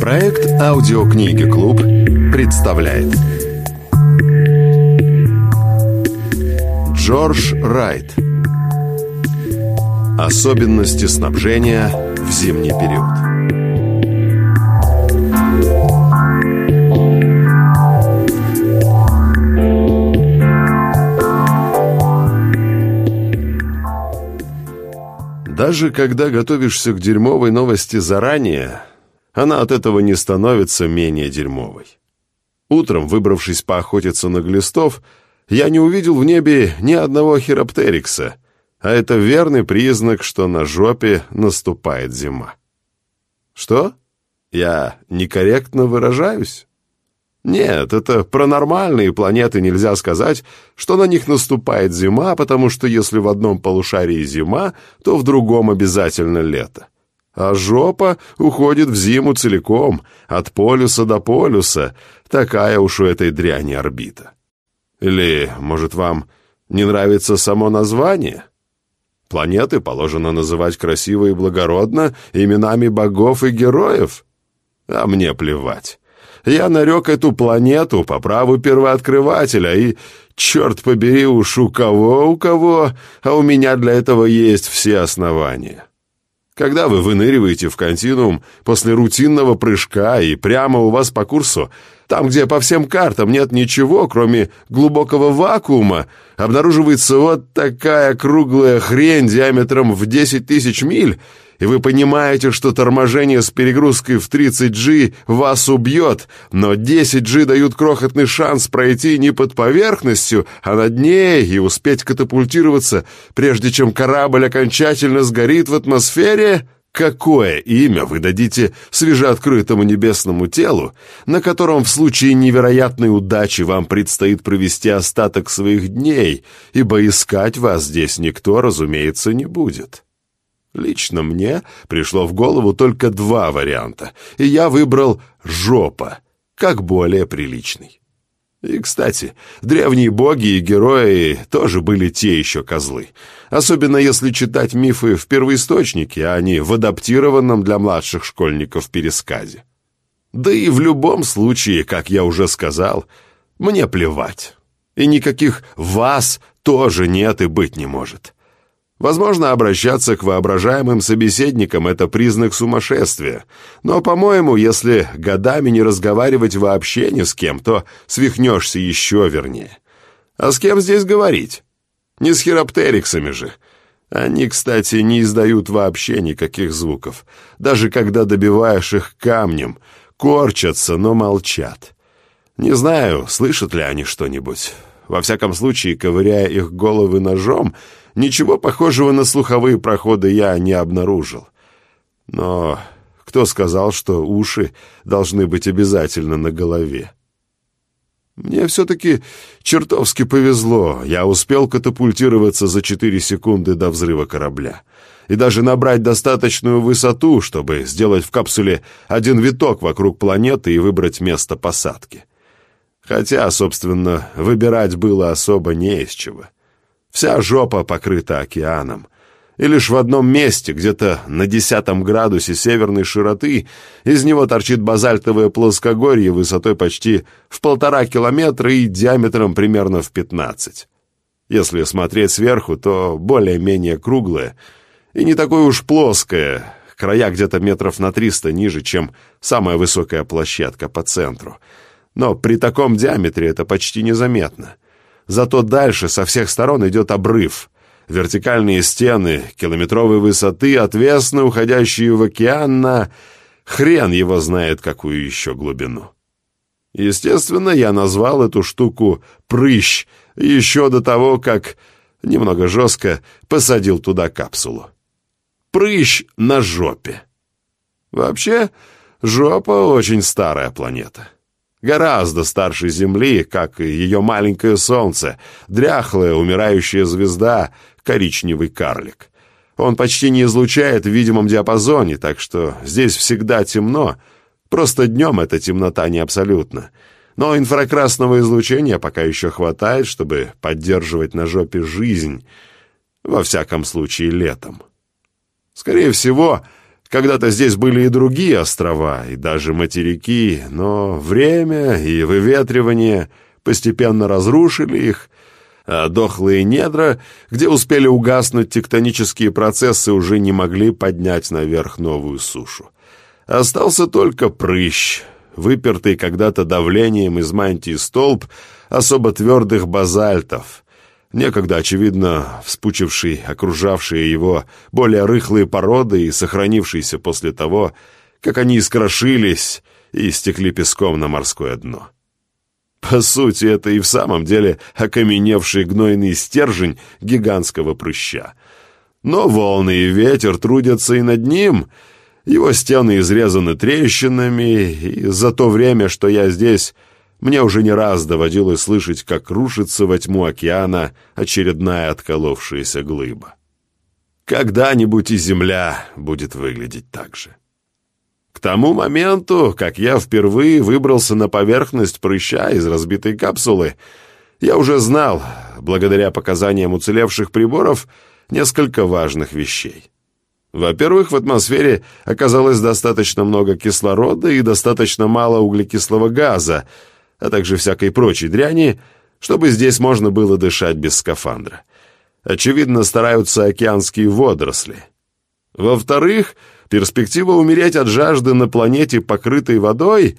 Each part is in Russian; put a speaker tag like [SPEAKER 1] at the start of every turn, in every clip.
[SPEAKER 1] Проект «Аудиокниги Клуб» представляет Джордж Райт. Особенности снабжения в зимний период Даже когда готовишься к дерьмовой новости заранее, она от этого не становится менее дерьмовой. Утром, выбравшись поохотиться на глистов, я не увидел в небе ни одного хироптерикса, а это верный признак, что на жопе наступает зима. Что? Я некорректно выражаюсь? Нет, это про нормальные планеты нельзя сказать, что на них наступает зима, потому что если в одном полушарии зима, то в другом обязательно лето. А жопа уходит в зиму целиком, от полюса до полюса. Такая уж у этой дряни орбита. Или, может, вам не нравится само название? Планеты положено называть красиво и благородно именами богов и героев. А мне плевать. Я нарек эту планету по праву первооткрывателя, и, черт побери, уж у кого, у кого, а у меня для этого есть все основания. Когда вы выныриваете в континуум после рутинного прыжка и прямо у вас по курсу, там, где по всем картам нет ничего, кроме глубокого вакуума, обнаруживается вот такая круглая хрень диаметром в 10 тысяч миль, и вы понимаете, что торможение с перегрузкой в 30G вас убьет, но 10G дают крохотный шанс пройти не под поверхностью, а над ней и успеть катапультироваться, прежде чем корабль окончательно сгорит в атмосфере? Какое имя вы дадите свежеоткрытому небесному телу, на котором в случае невероятной удачи вам предстоит провести остаток своих дней, ибо искать вас здесь никто, разумеется, не будет? Лично мне пришло в голову только два варианта, и я выбрал «жопа», как более приличный. И, кстати, древние боги и герои тоже были те еще козлы. Особенно если читать мифы в первоисточнике, а не в адаптированном для младших школьников пересказе. Да и в любом случае, как я уже сказал, мне плевать. И никаких «вас» тоже нет и быть не может. Возможно, обращаться к воображаемым собеседникам – это признак сумасшествия. Но, по-моему, если годами не разговаривать вообще ни с кем, то свихнешься еще вернее. А с кем здесь говорить? Не с хироптериксами же. Они, кстати, не издают вообще никаких звуков. Даже когда добиваешь их камнем, корчатся, но молчат. Не знаю, слышат ли они что-нибудь. Во всяком случае, ковыряя их головы ножом – Ничего похожего на слуховые проходы я не обнаружил. Но кто сказал, что уши должны быть обязательно на голове? Мне все-таки чертовски повезло. Я успел катапультироваться за 4 секунды до взрыва корабля. И даже набрать достаточную высоту, чтобы сделать в капсуле один виток вокруг планеты и выбрать место посадки. Хотя, собственно, выбирать было особо не из чего. Вся жопа покрыта океаном. И лишь в одном месте, где-то на десятом градусе северной широты, из него торчит базальтовое плоскогорье высотой почти в полтора километра и диаметром примерно в пятнадцать. Если смотреть сверху, то более-менее круглое и не такое уж плоское, края где-то метров на триста ниже, чем самая высокая площадка по центру. Но при таком диаметре это почти незаметно. Зато дальше со всех сторон идет обрыв. Вертикальные стены, километровой высоты, отвесно уходящие в океан на... Хрен его знает, какую еще глубину. Естественно, я назвал эту штуку «прыщ» еще до того, как, немного жестко, посадил туда капсулу. Прыщ на жопе. Вообще, жопа очень старая планета. Гораздо старше Земли, как и ее маленькое Солнце, дряхлая умирающая звезда, коричневый карлик. Он почти не излучает в видимом диапазоне, так что здесь всегда темно. Просто днем эта темнота не абсолютна. Но инфракрасного излучения пока еще хватает, чтобы поддерживать на жопе жизнь, во всяком случае летом. Скорее всего, когда-то здесь были и другие острова, и даже материки, но время и выветривание постепенно разрушили их, а дохлые недра, где успели угаснуть тектонические процессы, уже не могли поднять наверх новую сушу. Остался только прыщ, выпертый когда-то давлением из мантии столб особо твердых базальтов, некогда, очевидно, вспучивший окружавшие его более рыхлые породы и сохранившийся после того, как они искрошились и стекли песком на морское дно. По сути, это и в самом деле окаменевший гнойный стержень гигантского прыща. Но волны и ветер трудятся и над ним. Его стены изрезаны трещинами, и за то время, что я здесь, мне уже не раз доводилось слышать, как рушится во тьму океана очередная отколовшаяся глыба. Когда-нибудь и земля будет выглядеть так же. К тому моменту, как я впервые выбрался на поверхность прыща из разбитой капсулы, я уже знал, благодаря показаниям уцелевших приборов, несколько важных вещей. Во-первых, в атмосфере оказалось достаточно много кислорода и достаточно мало углекислого газа, а также всякой прочей дряни, чтобы здесь можно было дышать без скафандра. Очевидно, стараются океанские водоросли. Во-вторых, Перспектива умереть от жажды на планете, покрытой водой,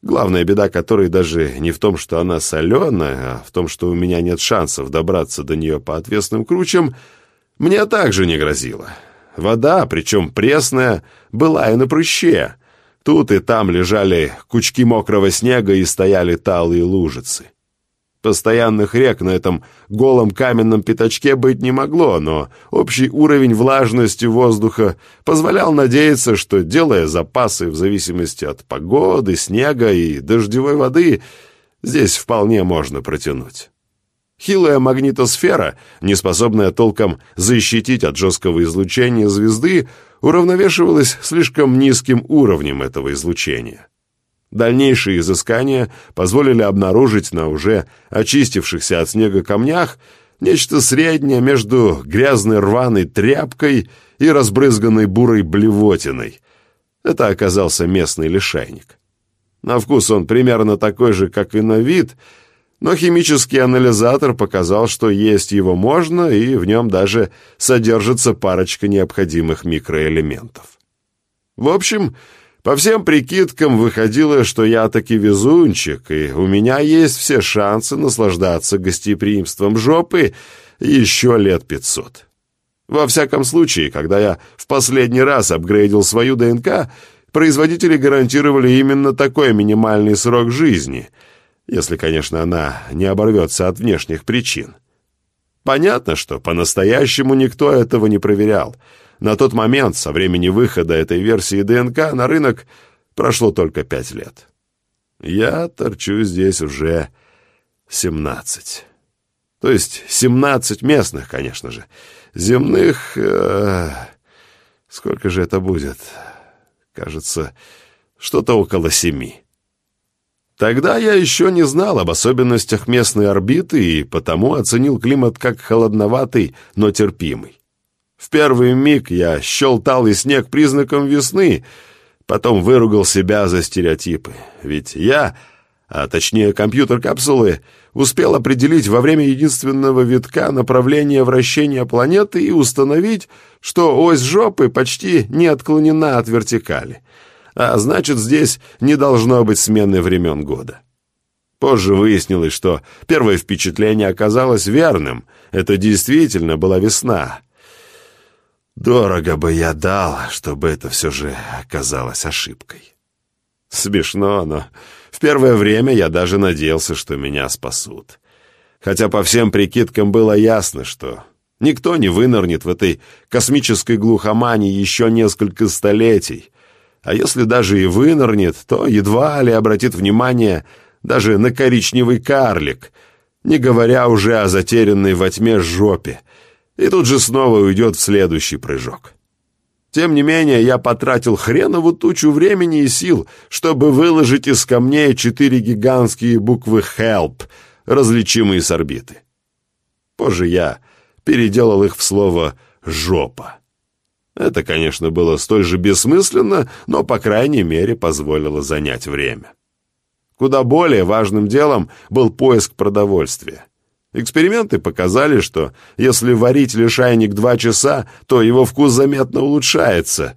[SPEAKER 1] главная беда которой даже не в том, что она соленая, а в том, что у меня нет шансов добраться до нее по отвесным кручам, мне также не грозила. Вода, причем пресная, была и на прыще. Тут и там лежали кучки мокрого снега и стояли талые лужицы. Постоянных рек на этом голом каменном пятачке быть не могло, но общий уровень влажности воздуха позволял надеяться, что, делая запасы в зависимости от погоды, снега и дождевой воды, здесь вполне можно протянуть. Хилая магнитосфера, не способная толком защитить от жесткого излучения звезды, уравновешивалась слишком низким уровнем этого излучения. Дальнейшие изыскания позволили обнаружить на уже очистившихся от снега камнях нечто среднее между грязной рваной тряпкой и разбрызганной бурой блевотиной. Это оказался местный лишайник. На вкус он примерно такой же, как и на вид, но химический анализатор показал, что есть его можно, и в нем даже содержится парочка необходимых микроэлементов. В общем, по всем прикидкам выходило, что я таки везунчик, и у меня есть все шансы наслаждаться гостеприимством жопы еще лет пятьсот. Во всяком случае, когда я в последний раз апгрейдил свою ДНК, производители гарантировали именно такой минимальный срок жизни, если, конечно, она не оборвется от внешних причин. Понятно, что по-настоящему никто этого не проверял — на тот момент, со времени выхода этой версии ДНК, на рынок прошло только пять лет. Я торчу здесь уже семнадцать. То есть семнадцать местных, конечно же. Земных... Э, сколько же это будет? Кажется, что-то около семи. Тогда я еще не знал об особенностях местной орбиты и потому оценил климат как холодноватый, но терпимый. В первый миг я счел талый снег признаком весны, потом выругал себя за стереотипы. Ведь я, а точнее компьютер капсулы, успел определить во время единственного витка направление вращения планеты и установить, что ось жопы почти не отклонена от вертикали. А значит, здесь не должно быть смены времен года. Позже выяснилось, что первое впечатление оказалось верным. Это действительно была весна. Дорого бы я дал, чтобы это все же оказалось ошибкой. Смешно, но в первое время я даже надеялся, что меня спасут. Хотя по всем прикидкам было ясно, что никто не вынырнет в этой космической глухомане еще несколько столетий. А если даже и вынырнет, то едва ли обратит внимание даже на коричневый карлик, не говоря уже о затерянной во тьме жопе — и тут же снова уйдет в следующий прыжок. Тем не менее, я потратил хренову тучу времени и сил, чтобы выложить из камней четыре гигантские буквы «HELP», различимые с орбиты. Позже я переделал их в слово «жопа». Это, конечно, было столь же бессмысленно, но, по крайней мере, позволило занять время. Куда более важным делом был поиск продовольствия. Эксперименты показали, что если варить лишайник два часа, то его вкус заметно улучшается,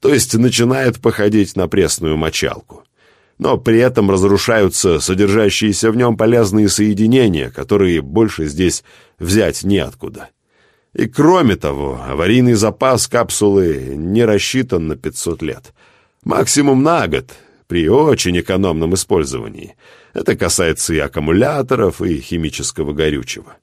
[SPEAKER 1] то есть начинает походить на пресную мочалку. Но при этом разрушаются содержащиеся в нем полезные соединения, которые больше здесь взять неоткуда. И кроме того, аварийный запас капсулы не рассчитан на 500 лет. Максимум на год, при очень экономном использовании – это касается и аккумуляторов, и химического горючего.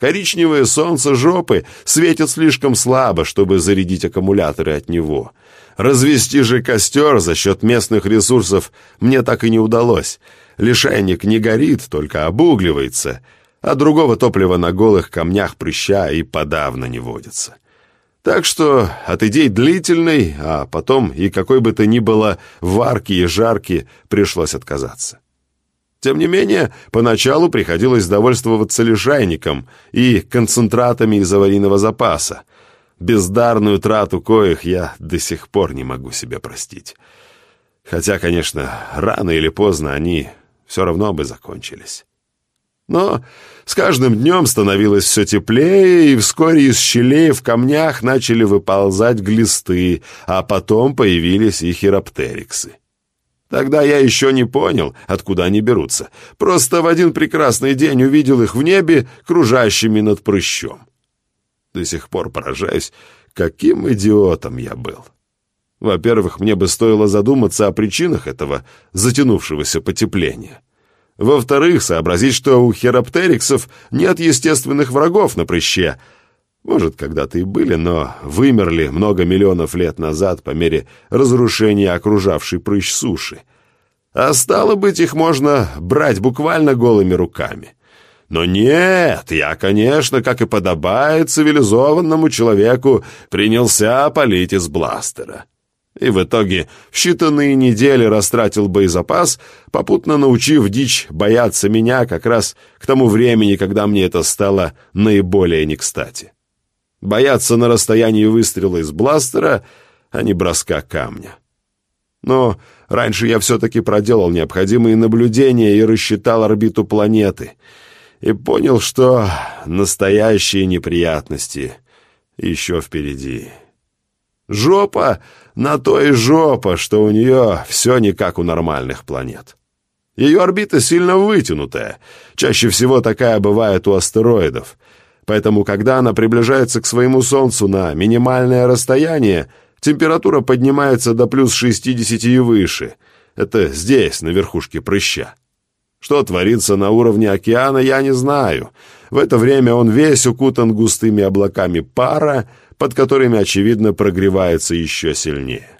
[SPEAKER 1] Коричневое солнце жопы светит слишком слабо, чтобы зарядить аккумуляторы от него. Развести же костер за счет местных ресурсов мне так и не удалось. Лишайник не горит, только обугливается, а другого топлива на голых камнях прыща и подавно не водится. Так что от идей длительной, а потом и какой бы то ни было варки и жарки пришлось отказаться. Тем не менее, поначалу приходилось довольствоваться лишайником и концентратами из аварийного запаса. Бездарную трату коих я до сих пор не могу себе простить. Хотя, конечно, рано или поздно они все равно бы закончились. Но с каждым днем становилось все теплее, и вскоре из щелей в камнях начали выползать глисты, а потом появились и хироптериксы. Тогда я еще не понял, откуда они берутся. Просто в один прекрасный день увидел их в небе, кружащими над прыщом. До сих пор поражаюсь, каким идиотом я был. Во-первых, мне бы стоило задуматься о причинах этого затянувшегося потепления. Во-вторых, сообразить, что у хероптериксов нет естественных врагов на прыще — может, когда-то и были, но вымерли много миллионов лет назад по мере разрушения окружавшей прыщ суши. А стало быть, их можно брать буквально голыми руками. Но нет, я, конечно, как и подобает цивилизованному человеку, принялся палить из бластера. И в итоге в считанные недели растратил боезапас, попутно научив дичь бояться меня как раз к тому времени, когда мне это стало наиболее не кстати. Бояться на расстоянии выстрела из бластера, а не броска камня. Но раньше я все-таки проделал необходимые наблюдения и рассчитал орбиту планеты. И понял, что настоящие неприятности еще впереди. Жопа на то и жопа, что у нее все не как у нормальных планет. Ее орбита сильно вытянутая. Чаще всего такая бывает у астероидов — Поэтому, когда она приближается к своему Солнцу на минимальное расстояние, температура поднимается до плюс 60 и выше. Это здесь, на верхушке прыща. Что творится на уровне океана, я не знаю. В это время он весь укутан густыми облаками пара, под которыми, очевидно, прогревается еще сильнее.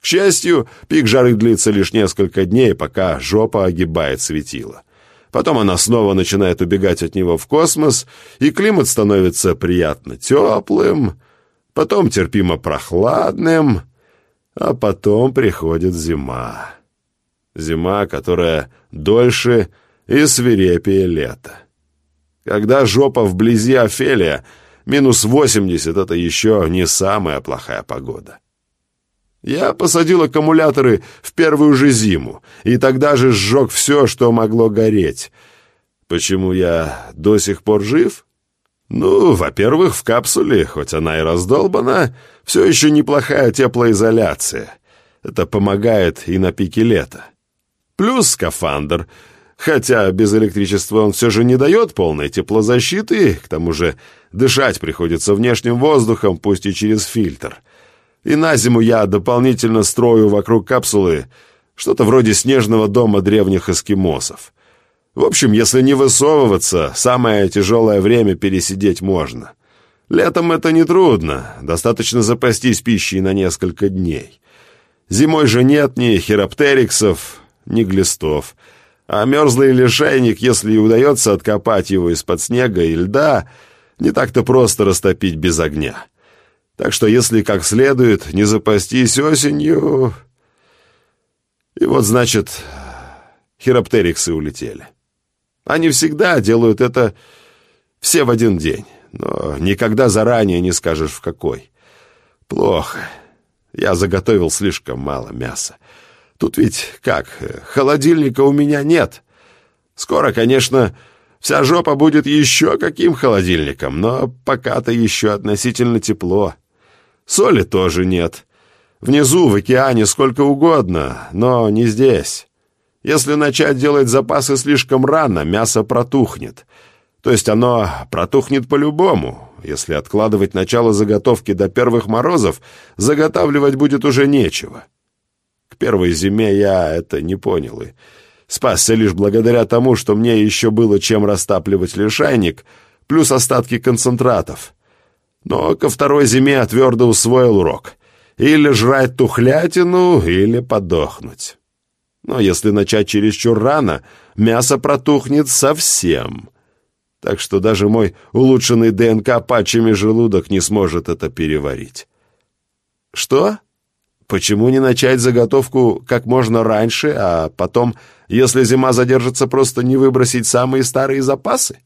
[SPEAKER 1] К счастью, пик жары длится лишь несколько дней, пока жопа огибает светило. Потом она снова начинает убегать от него в космос, и климат становится приятно теплым, потом терпимо прохладным, а потом приходит зима. Зима, которая дольше и свирепее лета. Когда жопа вблизи Офелия, минус 80 — это еще не самая плохая погода. Я посадил аккумуляторы в первую же зиму, и тогда же сжег все, что могло гореть. Почему я до сих пор жив? Ну, во-первых, в капсуле, хоть она и раздолбана, все еще неплохая теплоизоляция. Это помогает и на пике лета. Плюс скафандр, хотя без электричества он все же не дает полной теплозащиты, к тому же дышать приходится внешним воздухом, пусть и через фильтр — и на зиму я дополнительно строю вокруг капсулы что-то вроде снежного дома древних эскимосов. В общем, если не высовываться, самое тяжелое время пересидеть можно. Летом это нетрудно, достаточно запастись пищей на несколько дней. Зимой же нет ни хироптериксов, ни глистов. А мерзлый лишайник, если и удается откопать его из-под снега и льда, не так-то просто растопить без огня. Так что если как следует не запастись осенью... И вот, значит, хироптериксы улетели. Они всегда делают это все в один день, но никогда заранее не скажешь в какой. Плохо. Я заготовил слишком мало мяса. Тут ведь как, холодильника у меня нет. Скоро, конечно, вся жопа будет еще каким холодильником, но пока-то еще относительно тепло. Соли тоже нет. Внизу, в океане, сколько угодно, но не здесь. Если начать делать запасы слишком рано, мясо протухнет. То есть оно протухнет по-любому. Если откладывать начало заготовки до первых морозов, заготавливать будет уже нечего. Первой зиме я это не понял и спасся лишь благодаря тому, что мне еще было чем растапливать лишайник, плюс остатки концентратов. Но ко второй зиме я твердо усвоил урок. Или жрать тухлятину, или подохнуть. Но если начать чересчур рано, мясо протухнет совсем. Так что даже мой улучшенный ДНК патчами желудок не сможет это переварить. Что? Почему не начать заготовку как можно раньше, а потом, если зима задержится, просто не выбросить самые старые запасы?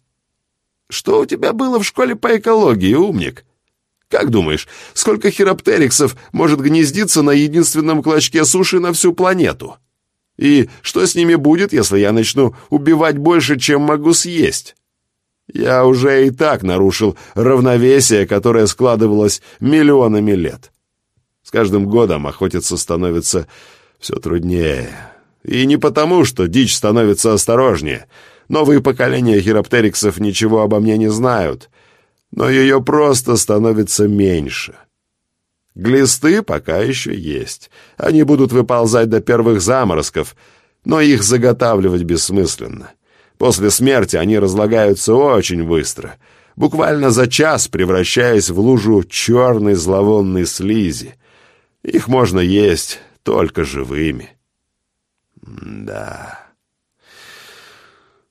[SPEAKER 1] Что у тебя было в школе по экологии, умник? Как думаешь, сколько хироптериксов может гнездиться на единственном клочке суши на всю планету? И что с ними будет, если я начну убивать больше, чем могу съесть? Я уже и так нарушил равновесие, которое складывалось миллионами лет. Каждым годом охотиться становится все труднее. И не потому, что дичь становится осторожнее. Новые поколения хироптериксов ничего обо мне не знают, но ее просто становится меньше. Глисты пока еще есть. Они будут выползать до первых заморозков, но их заготавливать бессмысленно. После смерти они разлагаются очень быстро, буквально за час превращаясь в лужу черной зловонной слизи. Их можно есть только живыми. Да.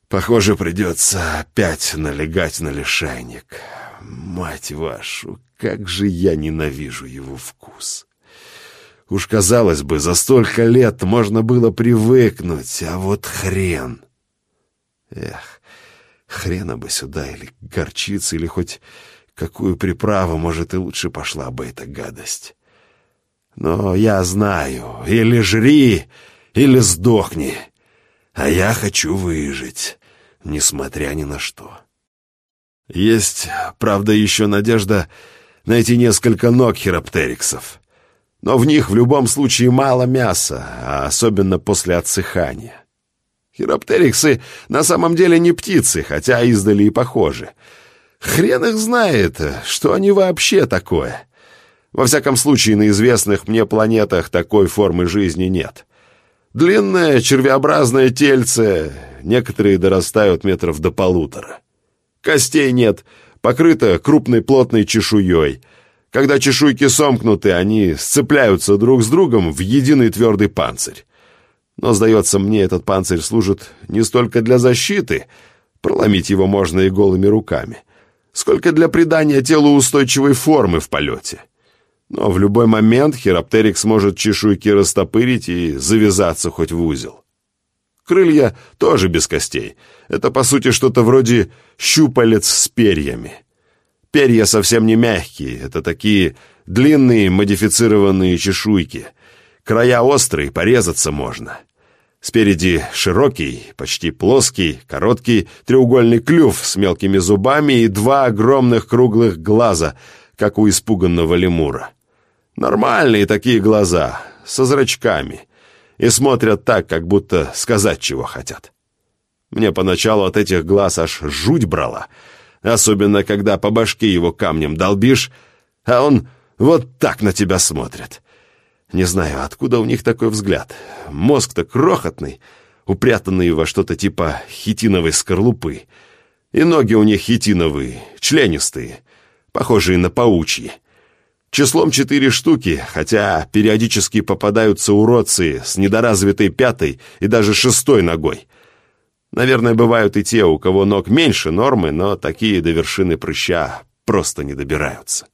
[SPEAKER 1] Похоже, придется опять налегать на лишайник. Мать вашу, как же я ненавижу его вкус. Уж, казалось бы, за столько лет можно было привыкнуть, а вот хрен. Эх, хрена бы сюда или горчицы, или хоть какую приправу, может, и лучше пошла бы эта гадость. Но я знаю, или жри, или сдохни, а я хочу выжить, несмотря ни на что. Есть, правда, еще надежда найти несколько ног хироптериксов. Но в них в любом случае мало мяса, а особенно после отсыхания. Хироптериксы на самом деле не птицы, хотя издали и похожи. Хрен их знает, что они вообще такое. Во всяком случае, на известных мне планетах такой формы жизни нет. Длинное червеобразное тельце, некоторые дорастают метров до полутора. Костей нет, покрыто крупной плотной чешуей. Когда чешуйки сомкнуты, они сцепляются друг с другом в единый твердый панцирь. Но, сдается мне, этот панцирь служит не столько для защиты, проломить его можно и голыми руками, сколько для придания телу устойчивой формы в полете. Но в любой момент хироптерик сможет чешуйки растопырить и завязаться хоть в узел. Крылья тоже без костей. Это, по сути, что-то вроде щупалец с перьями. Перья совсем не мягкие, это такие длинные модифицированные чешуйки. Края острые, порезаться можно. Спереди широкий, почти плоский, короткий треугольный клюв с мелкими зубами и два огромных круглых глаза, как у испуганного лемура. Нормальные такие глаза, со зрачками, и смотрят так, как будто сказать, чего хотят. Мне поначалу от этих глаз аж жуть брала, особенно когда по башке его камнем долбишь, а он вот так на тебя смотрит. Не знаю, откуда у них такой взгляд. Мозг-то крохотный, упрятанный во что-то типа хитиновой скорлупы. И ноги у них хитиновые, членистые, похожие на паучьи. Числом четыре штуки, хотя периодически попадаются уродцы с недоразвитой пятой и даже шестой ногой — Наверное, бывают и те, у кого ног меньше нормы, но такие до вершины прыща просто не добираются.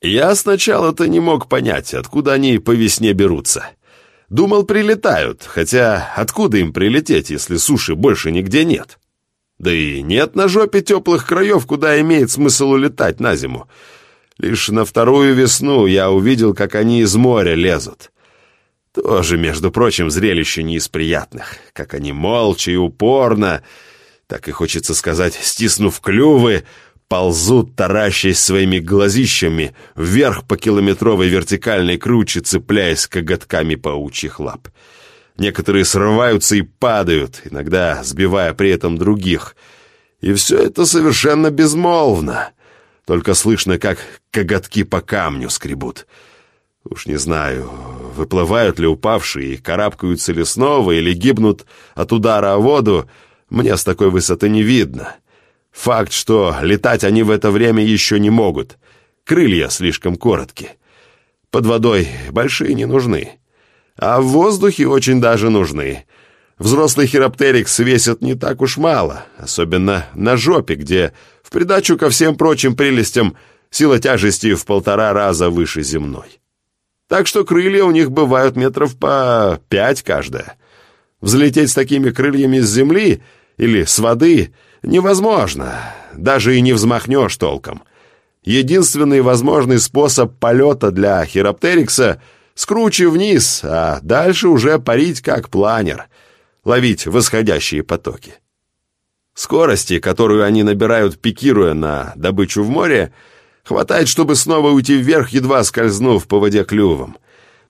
[SPEAKER 1] Я сначала-то не мог понять, откуда они по весне берутся. Думал, прилетают, хотя откуда им прилететь, если суши больше нигде нет? Да и нет на жопе теплых краев, куда имеет смысл улетать на зиму. Лишь на вторую весну я увидел, как они из моря лезут. Тоже, между прочим, зрелище не из приятных. Как они молча и упорно, так и хочется сказать, стиснув клювы, ползут, таращаясь своими глазищами, вверх по километровой вертикальной круче, цепляясь коготками паучьих лап. Некоторые срываются и падают, иногда сбивая при этом других. И все это совершенно безмолвно. Только слышно, как коготки по камню скребут. Уж не знаю, выплывают ли упавшие, карабкаются ли снова, или гибнут от удара о воду, мне с такой высоты не видно. Факт, что летать они в это время еще не могут. Крылья слишком короткие. Под водой большие не нужны. А в воздухе очень даже нужны. Взрослый хироптерикс весит не так уж мало, особенно на жопе, где, придачу ко всем прочим прелестям, сила тяжести в полтора раза выше земной. Так что крылья у них бывают метров по пять каждая. Взлететь с такими крыльями с земли или с воды Невозможно. Даже и не взмахнешь толком. Единственный возможный способ полета для хироптерикса — скручи вниз, а дальше уже парить как планер, ловить восходящие потоки. Скорости, которую они набирают, пикируя на добычу в море, хватает, чтобы снова уйти вверх, едва скользнув по воде клювом.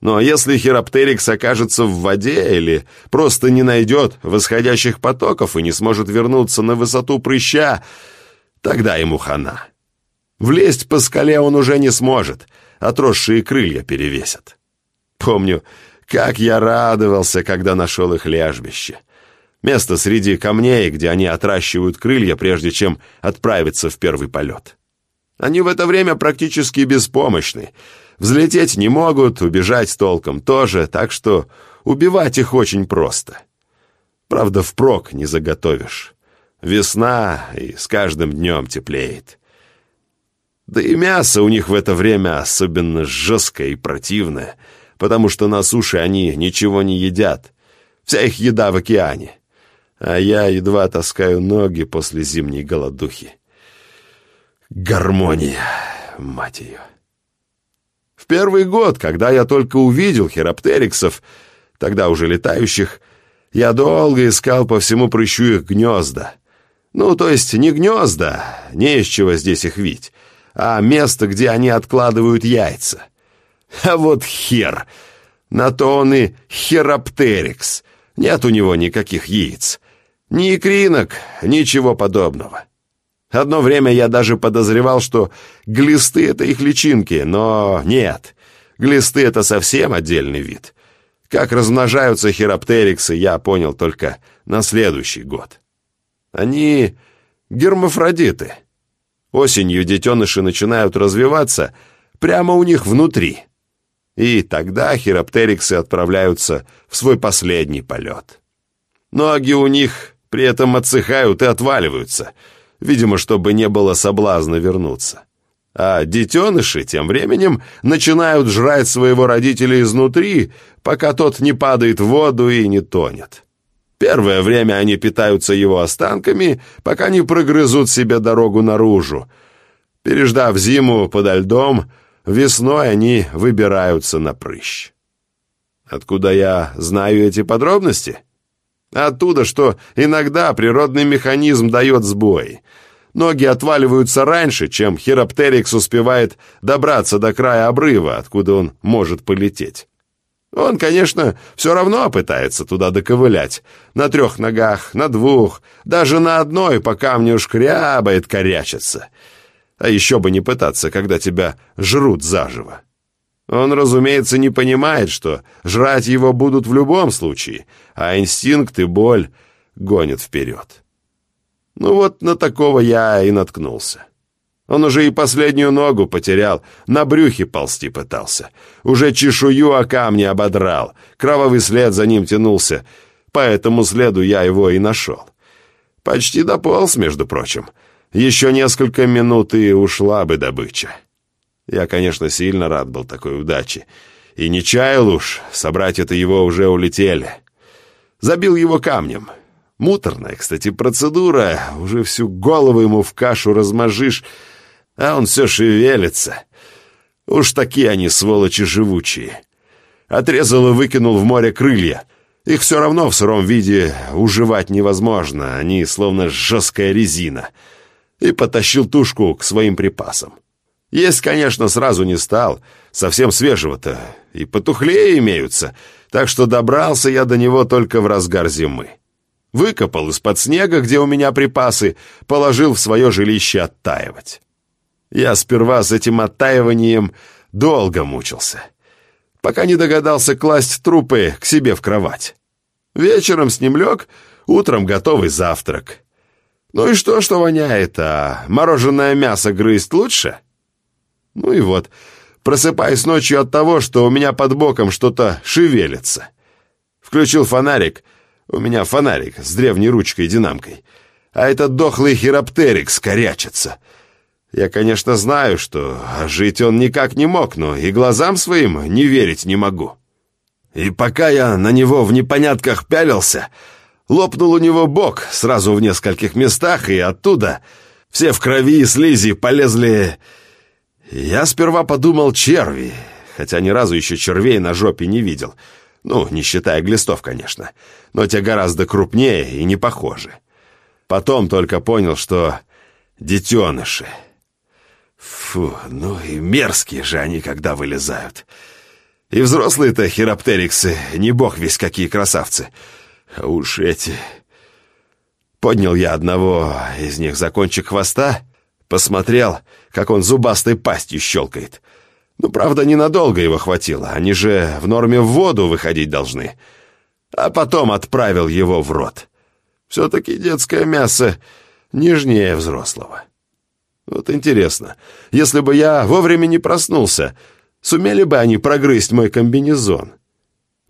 [SPEAKER 1] Но если хироптерикс окажется в воде или просто не найдет восходящих потоков и не сможет вернуться на высоту прыща, тогда ему хана. Влезть по скале он уже не сможет, отросшие крылья перевесят. Помню, как я радовался, когда нашел их лежбище. Место среди камней, где они отращивают крылья, прежде чем отправиться в первый полет. Они в это время практически беспомощны — Взлететь не могут, убежать толком тоже, так что убивать их очень просто. Правда, впрок не заготовишь. Весна, и с каждым днем теплеет. Да и мясо у них в это время особенно жесткое и противное, потому что на суше они ничего не едят. Вся их еда в океане. А я едва таскаю ноги после зимней голодухи. Гармония, мать ее. В первый год, когда я только увидел хироптериксов, тогда уже летающих, я долго искал по всему прыщу их гнезда. Ну, то есть не гнезда, не из чего здесь их видеть, а место, где они откладывают яйца. А вот хер! На то он и хироптерикс. Нет у него никаких яиц. Ни икринок, ничего подобного. Одно время я даже подозревал, что глисты — это их личинки, но нет. Глисты — это совсем отдельный вид. Как размножаются хироптериксы, я понял только на следующий год. Они гермафродиты. Осенью детеныши начинают развиваться прямо у них внутри. И тогда хироптериксы отправляются в свой последний полет. Ноги у них при этом отсыхают и отваливаются — видимо, чтобы не было соблазна вернуться. А детеныши тем временем начинают жрать своего родителя изнутри, пока тот не падает в воду и не тонет. Первое время они питаются его останками, пока не прогрызут себе дорогу наружу. Переждав зиму подо льдом, весной они выбираются на прыщ. Откуда я знаю эти подробности? Оттуда, что иногда природный механизм дает сбой. Ноги отваливаются раньше, чем хироптерикс успевает добраться до края обрыва, откуда он может полететь. Он, конечно, все равно пытается туда доковылять. На трех ногах, на двух, даже на одной по камню шкрябает, корячится. А еще бы не пытаться, когда тебя жрут заживо. Он, разумеется, не понимает, что жрать его будут в любом случае, а инстинкт и боль гонят вперед. Ну вот на такого я и наткнулся. Он уже и последнюю ногу потерял, на брюхе ползти пытался. Уже чешую о камни ободрал, кровавый след за ним тянулся, по этому следу я его и нашел. Почти дополз, между прочим. Еще несколько минут и ушла бы добыча. Я, конечно, сильно рад был такой удаче. И не чаял уж, собратья-то его уже улетели. Забил его камнем. Муторная, кстати, процедура. Уже всю голову ему в кашу размажишь, а он все шевелится. Уж такие они, сволочи, живучие. Отрезал и выкинул в море крылья. Их все равно в сыром виде уживать невозможно, они словно жесткая резина. И потащил тушку к своим припасам. Есть, конечно, сразу не стал, совсем свежего-то, и потухлее имеются, так что добрался я до него только в разгар зимы. Выкопал из-под снега, где у меня припасы, положил в свое жилище оттаивать. Я сперва с этим оттаиванием долго мучился, пока не догадался класть трупы к себе в кровать. Вечером с ним лег, утром готовый завтрак. Ну и что, что воняет, а мороженое мясо грызть лучше? Ну и вот, просыпаюсь ночью от того, что у меня под боком что-то шевелится. Включил фонарик, у меня фонарик с древней ручкой-динамкой, а этот дохлый хироптерик скорячится. Я, конечно, знаю, что жить он никак не мог, но и глазам своим не верить не могу. И пока я на него в непонятках пялился, лопнул у него бок сразу в нескольких местах, и оттуда все в крови и слизи полезли я сперва подумал черви, хотя ни разу еще червей на жопе не видел. Ну, не считая глистов, конечно. Но те гораздо крупнее и не похожи. Потом только понял, что детеныши. Фу, ну и мерзкие же они, когда вылезают. И взрослые-то хироптериксы, не бог весь какие красавцы. А уж эти... Поднял я одного из них за кончик хвоста, посмотрел как он зубастой пастью щелкает. Ну, правда, ненадолго его хватило, они же в норме в воду выходить должны. А потом отправил его в рот. Все-таки детское мясо нежнее взрослого. Вот интересно, если бы я вовремя не проснулся, сумели бы они прогрызть мой комбинезон?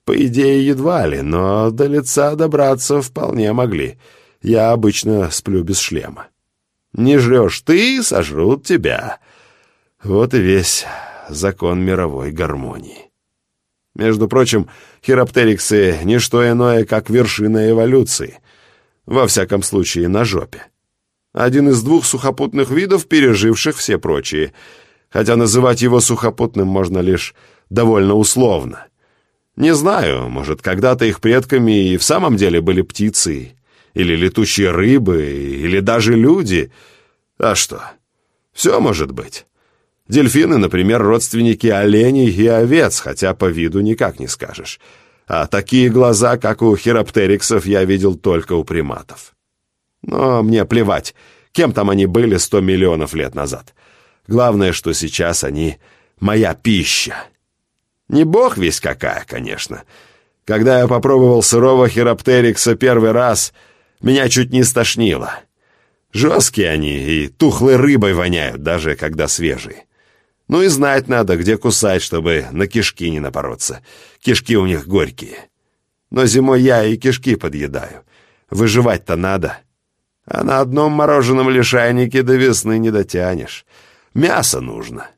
[SPEAKER 1] По идее, едва ли, но до лица добраться вполне могли. Я обычно сплю без шлема. Не жрешь ты, сожрут тебя. Вот и весь закон мировой гармонии. Между прочим, хироптериксы — не что иное, как вершина эволюции. Во всяком случае, на жопе. Один из двух сухопутных видов, переживших все прочие. Хотя называть его сухопутным можно лишь довольно условно. Не знаю, может, когда-то их предками и в самом деле были птицы или летучие рыбы, или даже люди. А что? Все может быть. Дельфины, например, родственники оленей и овец, хотя по виду никак не скажешь. А такие глаза, как у хироптериксов, я видел только у приматов. Но мне плевать, кем там они были сто миллионов лет назад. Главное, что сейчас они моя пища. Не бог весь какая, конечно. Когда я попробовал сырого хироптерикса первый раз, меня чуть не стошнило. Жесткие они и тухлой рыбой воняют, даже когда свежие. Ну и знать надо, где кусать, чтобы на кишки не напороться. Кишки у них горькие. Но зимой я и кишки подъедаю. Выживать-то надо. А на одном мороженом лишайнике до весны не дотянешь. Мясо нужно.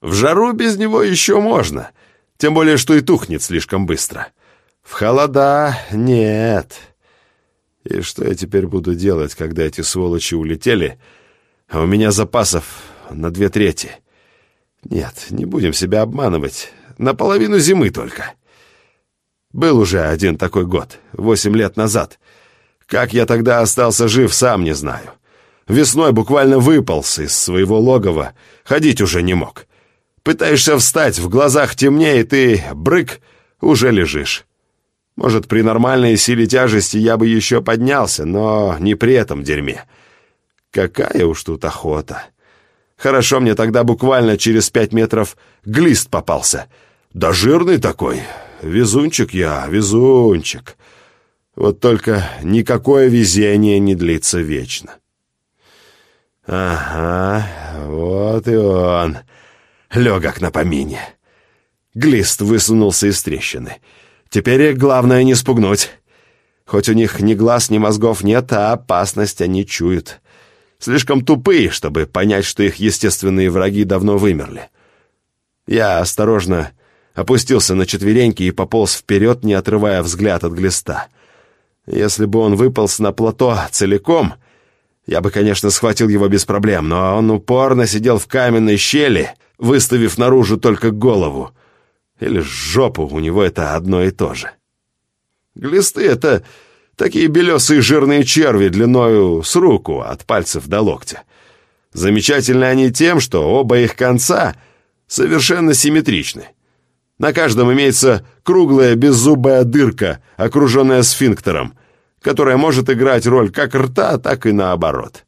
[SPEAKER 1] В жару без него еще можно, тем более, что и тухнет слишком быстро. В холода нет. И что я теперь буду делать, когда эти сволочи улетели, а у меня запасов на две трети? Нет, не будем себя обманывать. На половину зимы только. Был уже один такой год, восемь лет назад. Как я тогда остался жив, сам не знаю. Весной буквально выполз из своего логова, ходить уже не мог. Пытаешься встать, в глазах темнеет, и, брык, уже лежишь. Может, при нормальной силе тяжести я бы еще поднялся, но не при этом дерьме. Какая уж тут охота. Хорошо мне тогда буквально через пять метров глист попался. Да жирный такой. Везунчик я, везунчик. Вот только никакое везение не длится вечно. Ага, вот и он. Легок на помине. Глист высунулся из трещины — Теперь главное не спугнуть. Хоть у них ни глаз, ни мозгов нет, а опасность они чуют. слишком тупые, чтобы понять, что их естественные враги давно вымерли. Я осторожно опустился на четвереньки и пополз вперед, не отрывая взгляд от глиста. Если бы он выполз на плато целиком, я бы, конечно, схватил его без проблем, но он упорно сидел в каменной щели, выставив наружу только голову. Или жопу, у него это одно и то же. Глисты — это такие белесые жирные черви длиною с руку, от пальцев до локтя. Замечательны они тем, что оба их конца совершенно симметричны. На каждом имеется круглая беззубая дырка, окруженная сфинктером, которая может играть роль как рта, так и наоборот.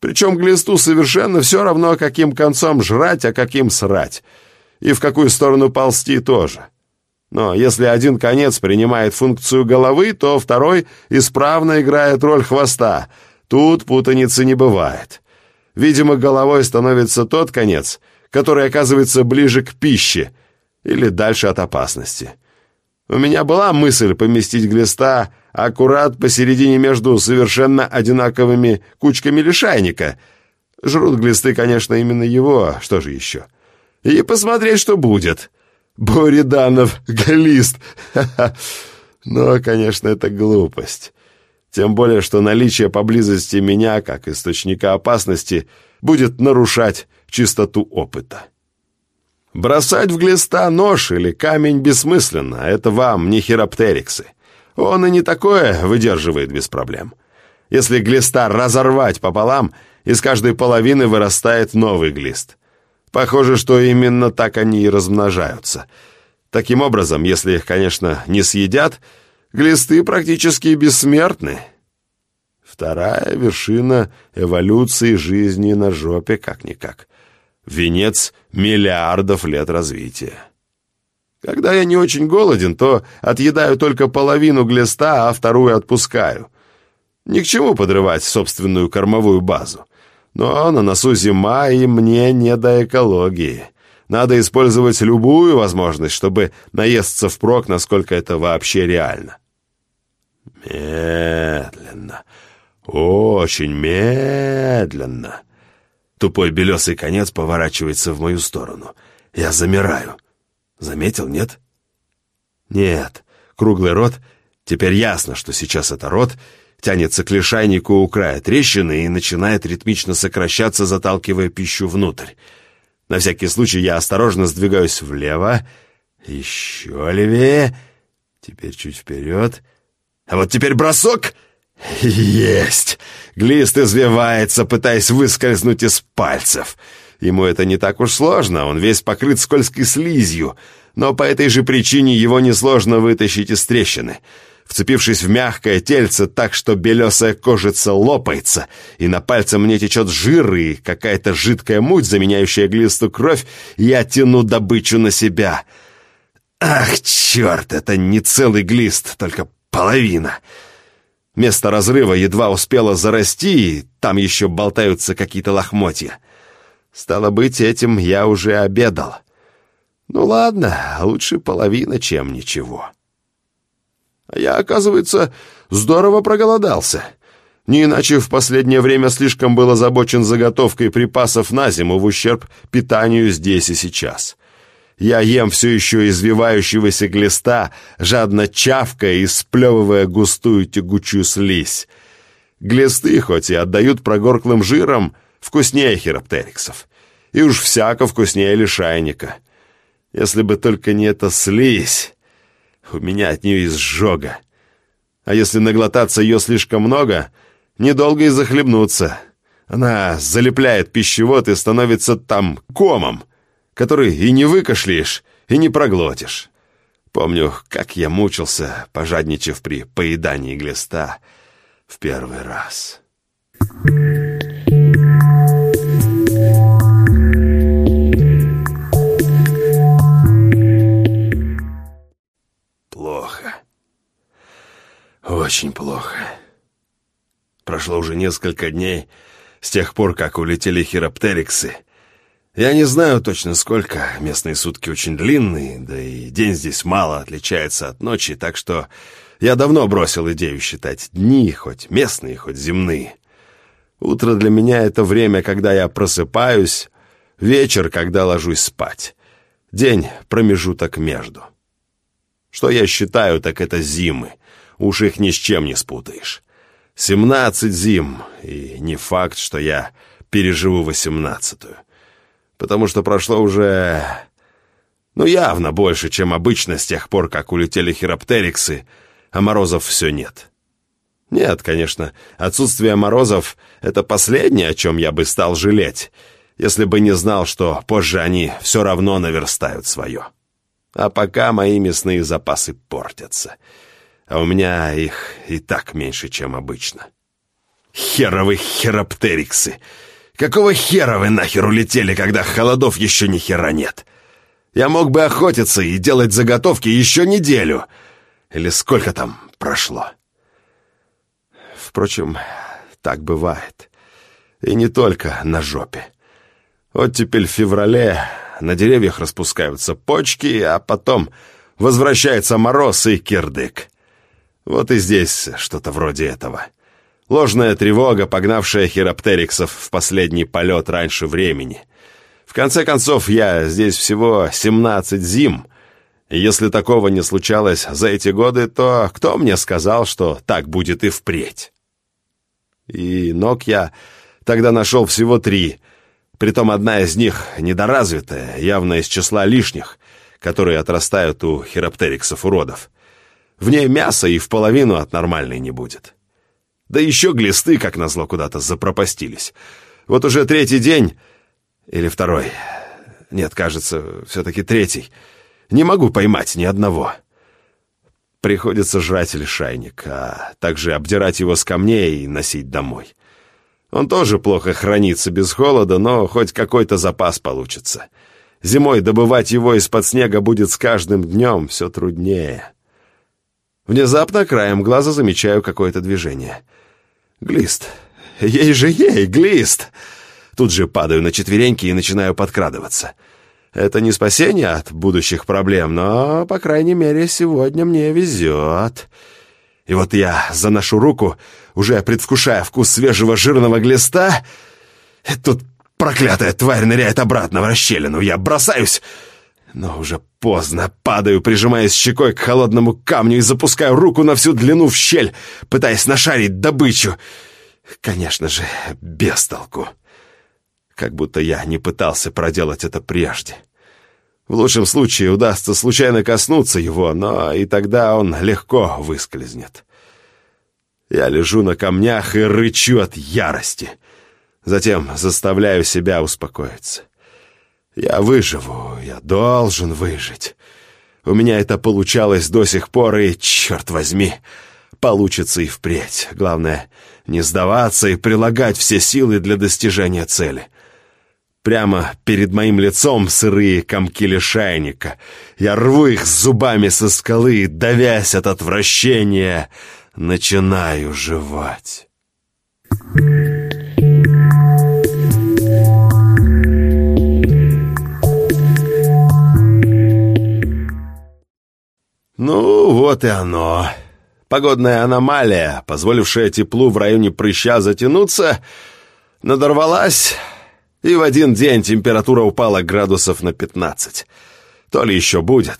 [SPEAKER 1] Причем глисту совершенно все равно, каким концом жрать, а каким срать. И в какую сторону ползти тоже. Но если один конец принимает функцию головы, то второй исправно играет роль хвоста. Тут путаницы не бывает. Видимо, головой становится тот конец, который оказывается ближе к пище – или дальше от опасности. У меня была мысль поместить глиста аккурат посередине между совершенно одинаковыми кучками лишайника. Жрут глисты, конечно, именно его, что же еще. И посмотреть, что будет. Бориданов, глист. Но, конечно, это глупость. Тем более, что наличие поблизости меня, как источника опасности, будет нарушать чистоту опыта. Бросать в глиста нож или камень бессмысленно, это вам не хироптериксы. Он и не такое выдерживает без проблем. Если глиста разорвать пополам, из каждой половины вырастает новый глист. Похоже, что именно так они и размножаются. Таким образом, если их, конечно, не съедят, глисты практически бессмертны. Вторая вершина эволюции жизни на жопе как-никак венец миллиардов лет развития. Когда я не очень голоден, то отъедаю только половину глиста, а вторую отпускаю. Ни к чему подрывать собственную кормовую базу. Но на носу зима, и мне не до экологии. Надо использовать любую возможность, чтобы наесться впрок, насколько это вообще реально. Медленно, очень медленно. Тупой белесый конец поворачивается в мою сторону. Я замираю. Заметил, нет? Нет. Круглый рот. Теперь ясно, что сейчас это рот тянется к лишайнику у края трещины и начинает ритмично сокращаться, заталкивая пищу внутрь. На всякий случай я осторожно сдвигаюсь влево, еще левее, теперь чуть вперед. А вот теперь бросок! Есть! Глист извивается, пытаясь выскользнуть из пальцев. Ему это не так уж сложно, он весь покрыт скользкой слизью, но по этой же причине его несложно вытащить из трещины. Вцепившись в мягкое тельце так, что белесая кожица лопается, и на пальце мне течет жир и какая-то жидкая муть, заменяющая глисту кровь, я тяну добычу на себя. Ах, черт, это не целый глист, только половина. Место разрыва едва успело зарасти, и там еще болтаются какие-то лохмотья. Стало быть, этим я уже обедал. Ну ладно, лучше половина, чем ничего. Я, оказывается, здорово проголодался. Не иначе в последнее время слишком был озабочен заготовкой припасов на зиму в ущерб питанию здесь и сейчас. Я ем все еще извивающегося глиста, жадно чавкая и сплевывая густую тягучую слизь. Глисты, хоть и отдают прогорклым жиром, вкуснее хироптериксов. И уж всяко вкуснее лишайника. Если бы только не эта слизь, у меня от нее изжога. А если наглотаться ее слишком много, недолго и захлебнуться. Она залепляет пищевод и становится там комом который и не выкашляешь, и не проглотишь. Помню, как я мучился, пожадничав при поедании глиста в первый раз. Очень плохо. Прошло уже несколько дней с тех пор, как улетели хироптериксы — я не знаю точно сколько, местные сутки очень длинные, да и день здесь мало отличается от ночи, так что я давно бросил идею считать дни, хоть местные, хоть земные. Утро для меня — это время, когда я просыпаюсь, вечер, когда ложусь спать. День — промежуток между. Что я считаю, так это зимы. Уж их ни с чем не спутаешь. Семнадцать зим, и не факт, что я переживу восемнадцатую. Потому что прошло уже... Ну, явно больше, чем обычно с тех пор, как улетели хироптериксы, а морозов все нет. Нет, конечно, отсутствие морозов — это последнее, о чем я бы стал жалеть, если бы не знал, что позже они все равно наверстают свое. А пока мои мясные запасы портятся. А у меня их и так меньше, чем обычно. Херовы хероптериксы! Какого хера вы нахер улетели, когда холодов еще ни хера нет? Я мог бы охотиться и делать заготовки еще неделю. Или сколько там прошло? Впрочем, так бывает. И не только на жопе. Вот теперь в феврале на деревьях распускаются почки, а потом возвращается мороз и кирдык. Вот и здесь что-то вроде этого. Ложная тревога, погнавшая хироптериксов в последний полет раньше времени. В конце концов, я здесь всего 17 зим. Если такого не случалось за эти годы, то кто мне сказал, что так будет и впредь? И ног я тогда нашел всего три. Притом одна из них недоразвитая, явно из числа лишних, которые отрастают у хироптериксов-уродов. В ней мяса и в половину от нормальной не будет. Да еще глисты, как назло, куда-то запропастились. Вот уже третий день... Или второй... Нет, кажется, все-таки третий. Не могу поймать ни одного. Приходится жрать лишайник, а также обдирать его с камней и носить домой. Он тоже плохо хранится без холода, но хоть какой-то запас получится. Зимой добывать его из-под снега будет с каждым днем все труднее. Внезапно краем глаза замечаю какое-то движение. Глист. Ей же ей, глист! Тут же падаю на четвереньки и начинаю подкрадываться. Это не спасение от будущих проблем, но, по крайней мере, сегодня мне везет. И вот я заношу руку, уже предвкушая вкус свежего жирного глиста, и тут проклятая тварь ныряет обратно в расщелину. Я бросаюсь но уже поздно. Падаю, прижимаясь щекой к холодному камню и запускаю руку на всю длину в щель, пытаясь нашарить добычу. Конечно же, без толку. Как будто я не пытался проделать это прежде. В лучшем случае удастся случайно коснуться его, но и тогда он легко выскользнет. Я лежу на камнях и рычу от ярости. Затем заставляю себя успокоиться. Я выживу, я должен выжить. У меня это получалось до сих пор, и, черт возьми, получится и впредь. Главное, не сдаваться и прилагать все силы для достижения цели. Прямо перед моим лицом сырые комки лишайника. Я рву их зубами со скалы, давясь от отвращения, начинаю жевать. Вот и оно. Погодная аномалия, позволившая теплу в районе прыща затянуться, надорвалась, и в один день температура упала градусов на 15. То ли еще будет.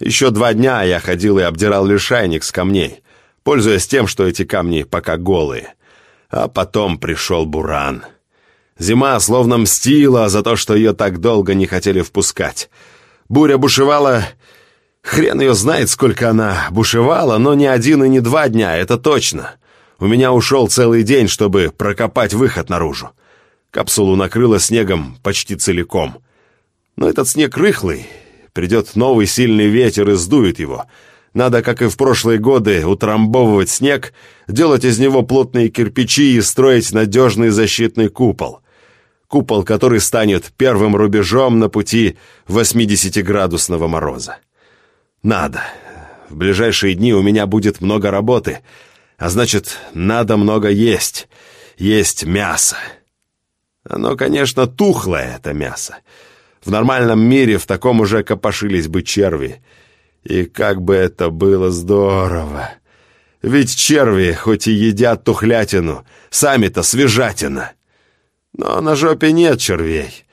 [SPEAKER 1] Еще два дня я ходил и обдирал лишайник с камней, пользуясь тем, что эти камни пока голые. А потом пришел буран. Зима словно мстила за то, что ее так долго не хотели впускать. Буря бушевала Хрен ее знает, сколько она бушевала, но не один и не два дня, это точно. У меня ушел целый день, чтобы прокопать выход наружу. Капсулу накрыло снегом почти целиком. Но этот снег рыхлый. Придет новый сильный ветер и сдует его. Надо, как и в прошлые годы, утрамбовывать снег, делать из него плотные кирпичи и строить надежный защитный купол. Купол, который станет первым рубежом на пути 80-градусного мороза. Надо. В ближайшие дни у меня будет много работы, а значит, надо много есть. Есть мясо. Оно, конечно, тухлое, это мясо. В нормальном мире в таком уже копошились бы черви. И как бы это было здорово. Ведь черви, хоть и едят тухлятину, сами-то свежатина. Но на жопе нет червей.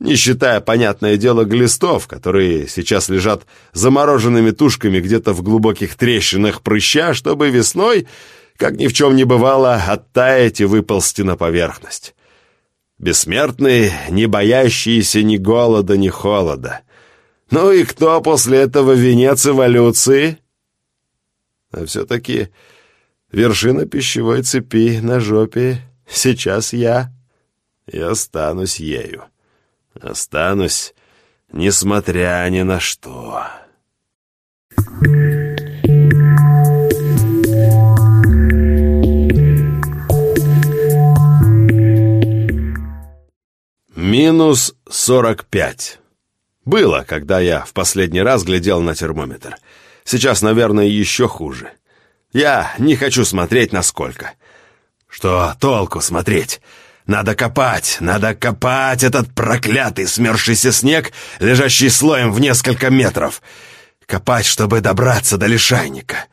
[SPEAKER 1] Не считая, понятное дело, глистов, которые сейчас лежат замороженными тушками где-то в глубоких трещинах прыща, чтобы весной, как ни в чем не бывало, оттаять и выползти на поверхность. Бессмертные, не боящиеся ни голода, ни холода. Ну и кто после этого венец эволюции? А все-таки вершина пищевой цепи на жопе сейчас я. И останусь ею. Останусь, несмотря ни на что. Минус сорок пять. Было, когда я в последний раз глядел на термометр. Сейчас, наверное, еще хуже. Я не хочу смотреть на сколько. Что толку смотреть? Надо копать, надо копать этот проклятый смерзшийся снег, лежащий слоем в несколько метров. Копать, чтобы добраться до лишайника.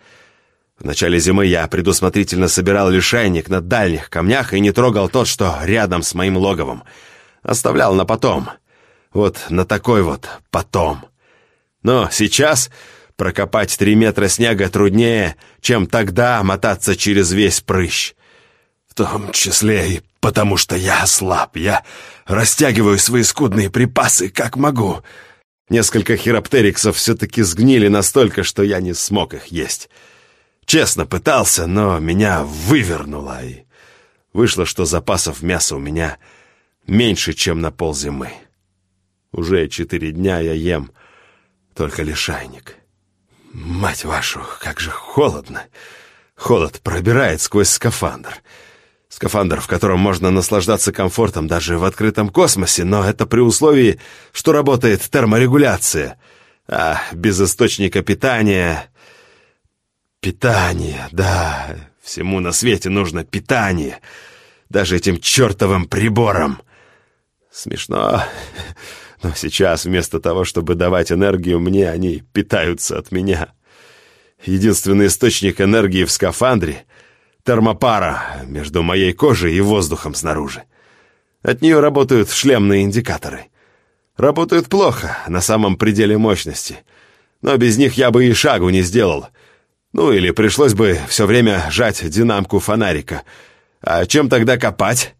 [SPEAKER 1] В начале зимы я предусмотрительно собирал лишайник на дальних камнях и не трогал тот, что рядом с моим логовом. Оставлял на потом. Вот на такой вот потом. Но сейчас прокопать три метра снега труднее, чем тогда мотаться через весь прыщ. В том числе и потому, что я слаб. Я растягиваю свои скудные припасы, как могу. Несколько хироптериксов все-таки сгнили настолько, что я не смог их есть. Честно пытался, но меня вывернуло, и вышло, что запасов мяса у меня меньше, чем на ползимы. Уже четыре дня я ем только лишайник. Мать вашу, как же холодно! Холод пробирает сквозь скафандр. Скафандр, в котором можно наслаждаться комфортом даже в открытом космосе, но это при условии, что работает терморегуляция. А без источника питания... Питание, да, всему на свете нужно питание. Даже этим чертовым прибором. Смешно. Но сейчас вместо того, чтобы давать энергию мне, они питаются от меня. Единственный источник энергии в скафандре — термопара между моей кожей и воздухом снаружи. От нее работают шлемные индикаторы. Работают плохо, на самом пределе мощности. Но без них я бы и шагу не сделал. Ну или пришлось бы все время жать динамку фонарика. А чем тогда копать?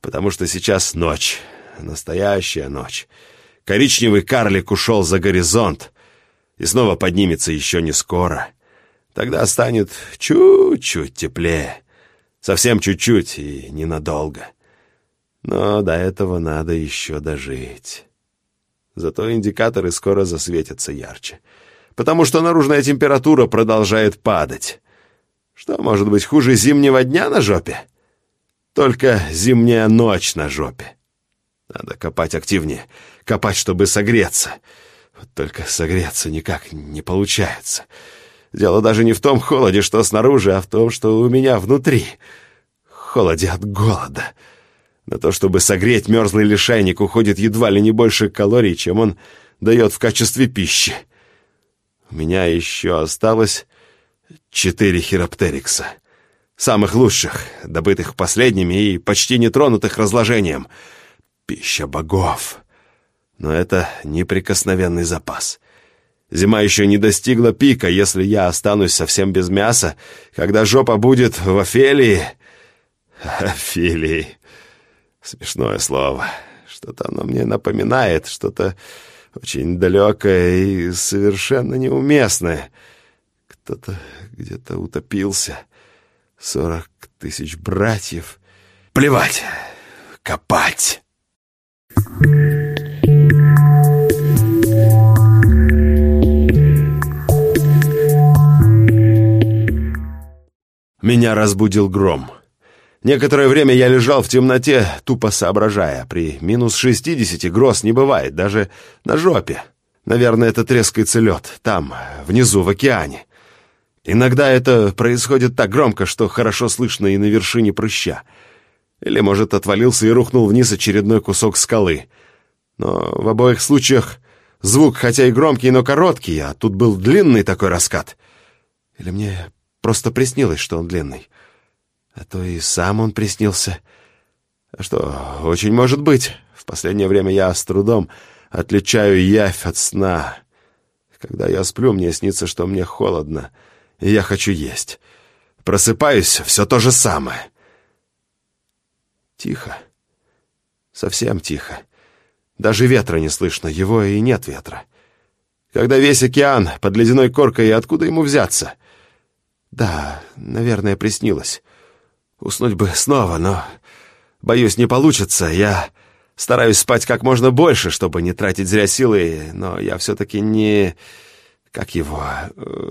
[SPEAKER 1] Потому что сейчас ночь, настоящая ночь. Коричневый карлик ушел за горизонт и снова поднимется еще не скоро. Тогда станет чуть-чуть теплее. Совсем чуть-чуть и ненадолго. Но до этого надо еще дожить. Зато индикаторы скоро засветятся ярче. Потому что наружная температура продолжает падать. Что может быть хуже зимнего дня на жопе? Только зимняя ночь на жопе. Надо копать активнее. Копать, чтобы согреться. Вот только согреться никак не получается. Дело даже не в том холоде, что снаружи, а в том, что у меня внутри. Холоде от голода. На то, чтобы согреть мерзлый лишайник, уходит едва ли не больше калорий, чем он дает в качестве пищи. У меня еще осталось четыре хироптерикса. Самых лучших, добытых последними и почти нетронутых разложением — Пища богов. Но это неприкосновенный запас. Зима еще не достигла пика, если я останусь совсем без мяса, когда жопа будет в Офелии... Офелии... Смешное слово. Что-то оно мне напоминает, что-то очень далекое и совершенно неуместное. Кто-то где-то утопился. Сорок тысяч братьев. Плевать! Копать! Меня разбудил гром. Некоторое время я лежал в темноте, тупо соображая. При минус шестидесяти гроз не бывает, даже на жопе. Наверное, это трескается лед, там, внизу, в океане. Иногда это происходит так громко, что хорошо слышно и на вершине прыща. Или, может, отвалился и рухнул вниз очередной кусок скалы. Но в обоих случаях звук, хотя и громкий, но короткий, а тут был длинный такой раскат. Или мне
[SPEAKER 2] просто приснилось, что он длинный. А то и сам он приснился. А что, очень может быть. В последнее время я с трудом отличаю явь от сна. Когда я сплю, мне снится, что мне холодно, и я хочу есть. Просыпаюсь, все то же самое. Тихо. Совсем тихо. Даже ветра не слышно, его и нет ветра. Когда весь океан под ледяной коркой, откуда ему взяться? Да, наверное, приснилось. Уснуть бы снова, но, боюсь, не получится. Я стараюсь спать как можно больше, чтобы не тратить зря силы, но я все-таки не... Как его... Э,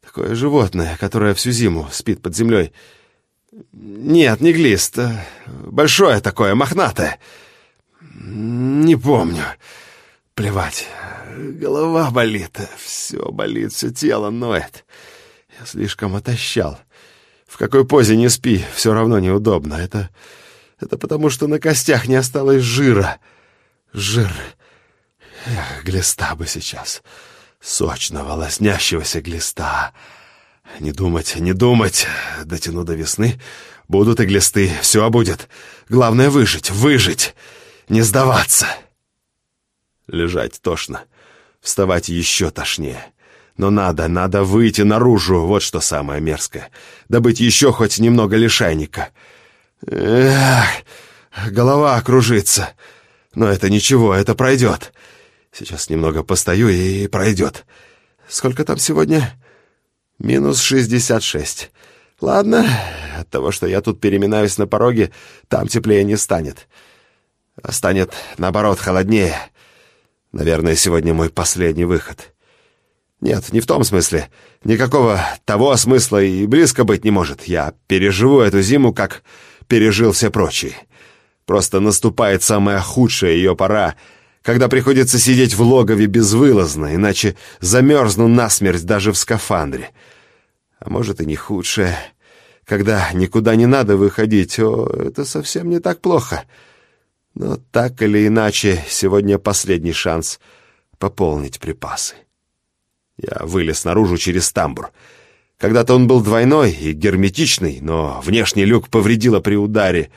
[SPEAKER 2] такое животное, которое всю зиму спит под землей. Нет, не глист. Большое такое, мохнатое. Не помню. Плевать. Голова болит. Все болит, все тело ноет. Я слишком отощал. В какой позе не спи, все равно неудобно. Это... Это потому, что на костях не осталось жира. Жир. Эх, глиста бы сейчас. Сочного, лоснящегося глиста. Не думать, не думать. Дотяну до весны. Будут и глисты, все будет. Главное выжить, выжить. Не сдаваться. Лежать тошно. Вставать еще тошнее. Но надо, надо выйти наружу, вот что самое мерзкое. Добыть еще хоть немного лишайника. Эх, голова кружится. Но это ничего, это пройдет. Сейчас немного постою и пройдет. Сколько там сегодня? Минус шестьдесят шесть. Ладно, от того, что я тут переминаюсь на пороге, там теплее не станет. А станет, наоборот, холоднее. Наверное, сегодня мой последний выход. Нет, не в том смысле. Никакого того смысла и близко быть не может. Я переживу эту зиму, как пережил все прочие. Просто наступает самая худшая ее пора, когда приходится сидеть в логове безвылазно, иначе замерзну насмерть даже в скафандре. А может и не худшая. Когда никуда не надо выходить, о, это совсем не так плохо. — но так или иначе, сегодня последний шанс пополнить припасы. Я вылез наружу через тамбур. Когда-то он был двойной и герметичный, но внешний люк повредило при ударе.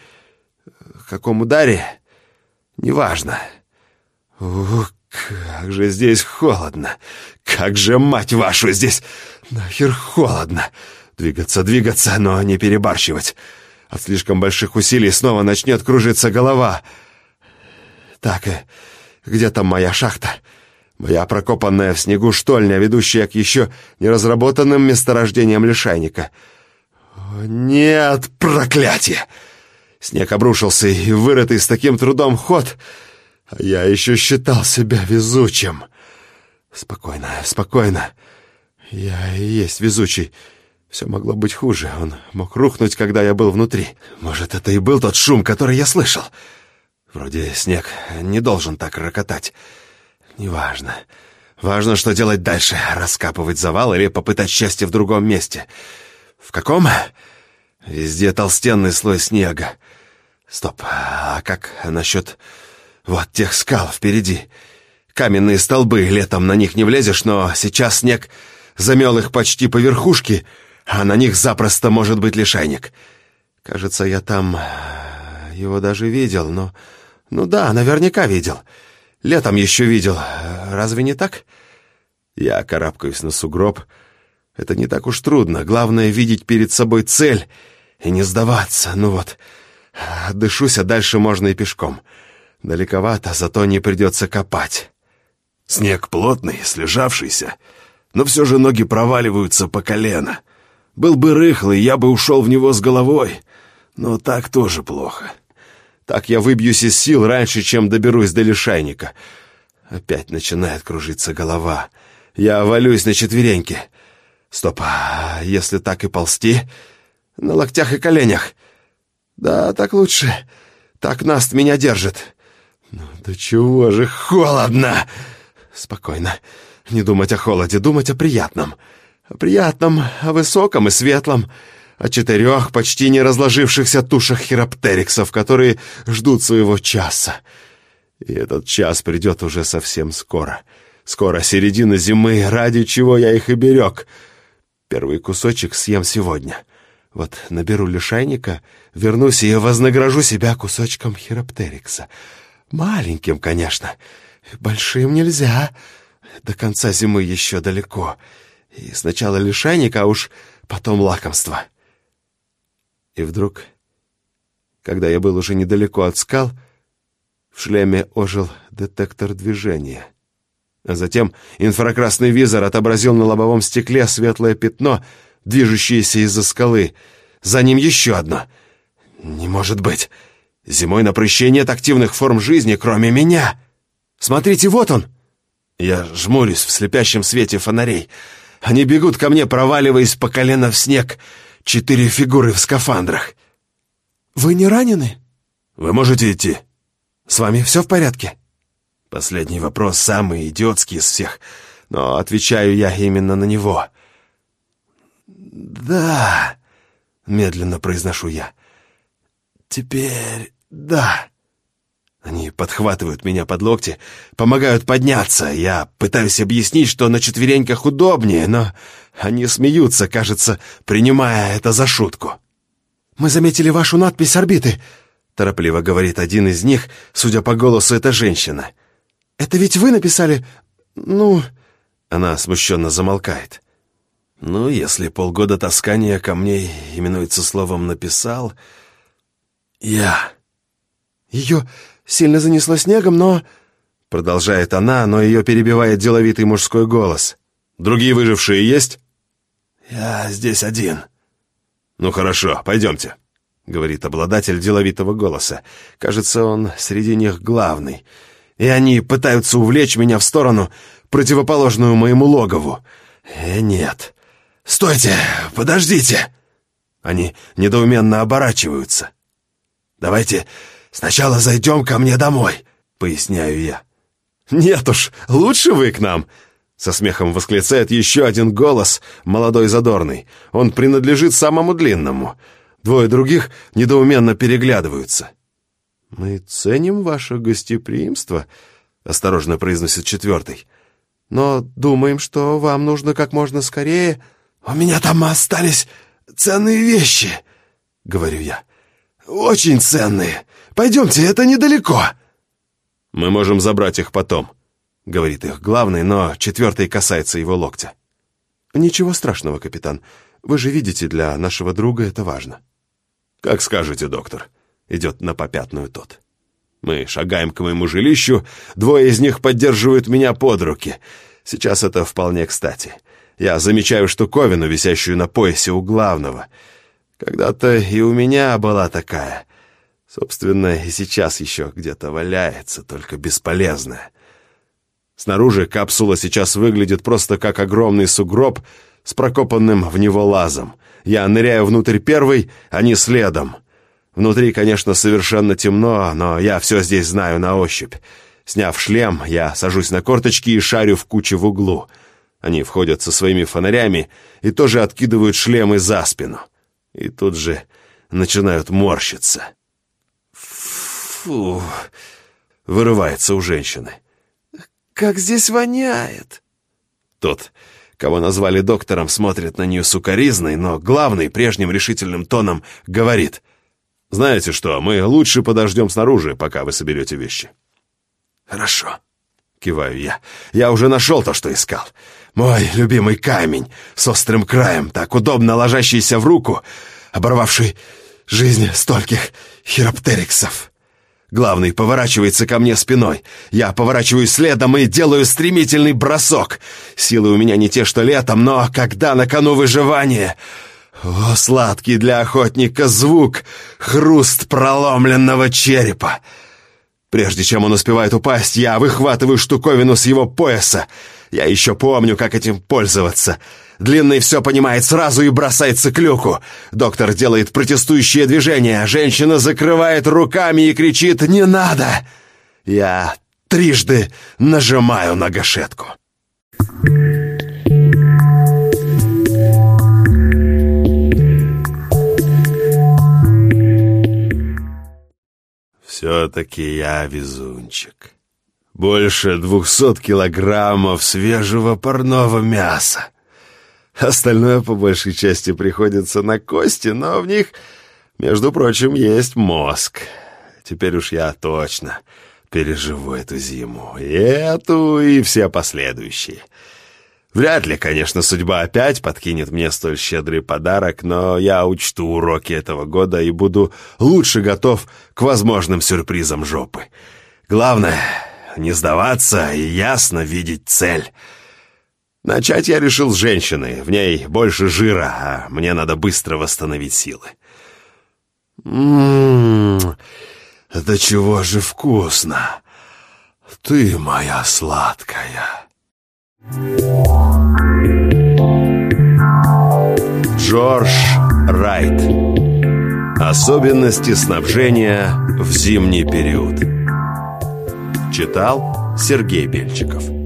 [SPEAKER 2] Каком ударе? Неважно. Ух, как же здесь холодно! Как же, мать вашу, здесь нахер холодно! Двигаться, двигаться, но не перебарщивать. От слишком больших усилий снова начнет кружиться голова — так, э, где там моя шахта? Моя прокопанная в снегу штольня, ведущая к еще неразработанным месторождениям лишайника. Нет, проклятие! Снег обрушился, и вырытый с таким трудом ход, а я еще считал себя везучим. Спокойно, спокойно. Я и есть везучий. Все могло быть хуже. Он мог рухнуть, когда я был внутри. Может, это и был тот шум, который я слышал. Вроде снег не должен так рокотать. Неважно. Важно, что делать дальше. Раскапывать завал или попытать счастье в другом месте. В каком? Везде толстенный слой снега. Стоп, а как насчет вот тех скал впереди? Каменные столбы, летом на них не влезешь, но сейчас снег замел их почти по верхушке, а на них запросто может быть лишайник. Кажется, я там его даже видел, но «Ну да, наверняка видел. Летом еще видел. Разве не так?» Я карабкаюсь на сугроб. Это не так уж трудно. Главное — видеть перед собой цель и не сдаваться. Ну вот, дышусь, а дальше можно и пешком. Далековато, зато не придется копать.
[SPEAKER 1] Снег плотный, слежавшийся, но все же ноги проваливаются по колено. Был бы рыхлый, я бы ушел в него с головой, но так тоже плохо.
[SPEAKER 2] Так я выбьюсь из сил раньше, чем доберусь до лишайника. Опять начинает кружиться голова. Я валюсь на четвереньки. Стоп, а если так и ползти? На локтях и коленях. Да, так лучше. Так Наст меня держит. Ну, да чего же холодно! Спокойно. Не думать о холоде, думать о приятном. О приятном, о высоком и светлом о четырех почти не разложившихся тушах хироптериксов, которые ждут своего часа. И этот час придет уже совсем скоро. Скоро середина зимы, ради чего я их и берег. Первый кусочек съем сегодня. Вот наберу лишайника, вернусь и вознагражу себя кусочком хироптерикса. Маленьким, конечно. Большим нельзя. До конца зимы еще далеко. И сначала лишайник, а уж потом лакомство. И вдруг, когда я был уже недалеко от скал, в шлеме ожил детектор движения. А затем инфракрасный визор отобразил на лобовом стекле светлое пятно, движущееся из-за скалы. За ним еще одно. Не может быть. Зимой на прыще нет активных форм жизни, кроме меня. Смотрите, вот он. Я жмурюсь в слепящем свете фонарей. Они бегут ко мне, проваливаясь по колено в снег. Четыре фигуры в скафандрах. «Вы не ранены?» «Вы можете идти?» С вами все в порядке?» Последний вопрос самый идиотский из всех, но отвечаю я именно на него. «Да», — медленно произношу я. «Теперь да». Они подхватывают меня под локти, помогают подняться. Я пытаюсь объяснить, что на четвереньках удобнее, но они смеются, кажется, принимая это за шутку. «Мы заметили вашу надпись орбиты», торопливо говорит один из них, судя по голосу, это женщина. «Это ведь вы написали... ну...» Она смущенно замолкает. «Ну, если полгода таскания камней именуется словом «написал», я...» «Ее сильно занесло снегом, но...» Продолжает она, но ее перебивает деловитый мужской голос. «Другие выжившие есть?» «Я здесь один». «Ну хорошо, пойдемте». — говорит обладатель деловитого голоса. «Кажется, он среди них главный. И они пытаются увлечь меня в сторону, противоположную моему логову. Э, нет. Стойте! Подождите!» Они недоуменно оборачиваются. «Давайте сначала зайдем ко мне домой», — поясняю я. «Нет уж, лучше вы к нам!» Со смехом восклицает еще один голос, молодой задорный. Он принадлежит самому длинному — Двое других недоуменно переглядываются. «Мы ценим ваше гостеприимство», — осторожно произносит четвертый. «Но думаем, что вам нужно как можно скорее...» «У меня там остались ценные вещи», — говорю я. «Очень ценные. Пойдемте, это недалеко». «Мы можем забрать их потом», — говорит их главный, но четвертый касается его локтя. «Ничего страшного, капитан. Вы же видите, для нашего друга это важно». «Как скажете, доктор», — идет на попятную тот. Мы шагаем к моему жилищу, двое из них поддерживают меня под руки. Сейчас это вполне кстати. Я замечаю штуковину, висящую на поясе у главного. Когда-то и у меня была такая. Собственно, и сейчас еще где-то валяется, только бесполезная. Снаружи капсула сейчас выглядит просто как огромный сугроб с прокопанным в него лазом — я ныряю внутрь первый, они следом. Внутри, конечно, совершенно темно, но я все здесь знаю на ощупь. Сняв шлем, я сажусь на корточки и шарю в куче в углу. Они входят со своими фонарями и тоже откидывают шлемы за спину. И тут же начинают морщиться. «Фу!» — вырывается у женщины. «Как здесь воняет!» Тот кого назвали доктором, смотрит на нее сукоризной, но главный прежним решительным тоном говорит. «Знаете что, мы лучше подождем снаружи, пока вы соберете вещи». «Хорошо», — киваю я. «Я уже нашел то, что искал. Мой любимый камень с острым краем, так удобно ложащийся в руку, оборвавший жизнь стольких хироптериксов». Главный поворачивается ко мне спиной. Я поворачиваюсь следом и делаю стремительный бросок. Силы у меня не те, что летом, но когда на кону выживание... О, сладкий для охотника звук! Хруст проломленного черепа! Прежде чем он успевает упасть, я выхватываю штуковину с его пояса. Я еще помню, как этим пользоваться. Длинный все понимает сразу и бросается к люку. Доктор делает протестующее движение. Женщина закрывает руками и кричит «Не надо!». Я трижды нажимаю на гашетку. Все-таки я везунчик. Больше двухсот килограммов свежего парного мяса.
[SPEAKER 1] Остальное по большей части приходится на кости, но в них, между прочим, есть мозг. Теперь уж я точно переживу эту зиму. И эту, и все последующие. Вряд ли, конечно, судьба опять подкинет мне столь щедрый подарок, но я учту уроки этого года и буду лучше готов к возможным сюрпризам жопы. Главное — не сдаваться и ясно видеть цель. Начать я решил с женщины, в ней больше жира, а мне надо быстро восстановить силы. Ммм, да чего же вкусно! Ты моя сладкая!» Джордж Райт. Особенности снабжения в зимний период. Читал Сергей Бельчиков.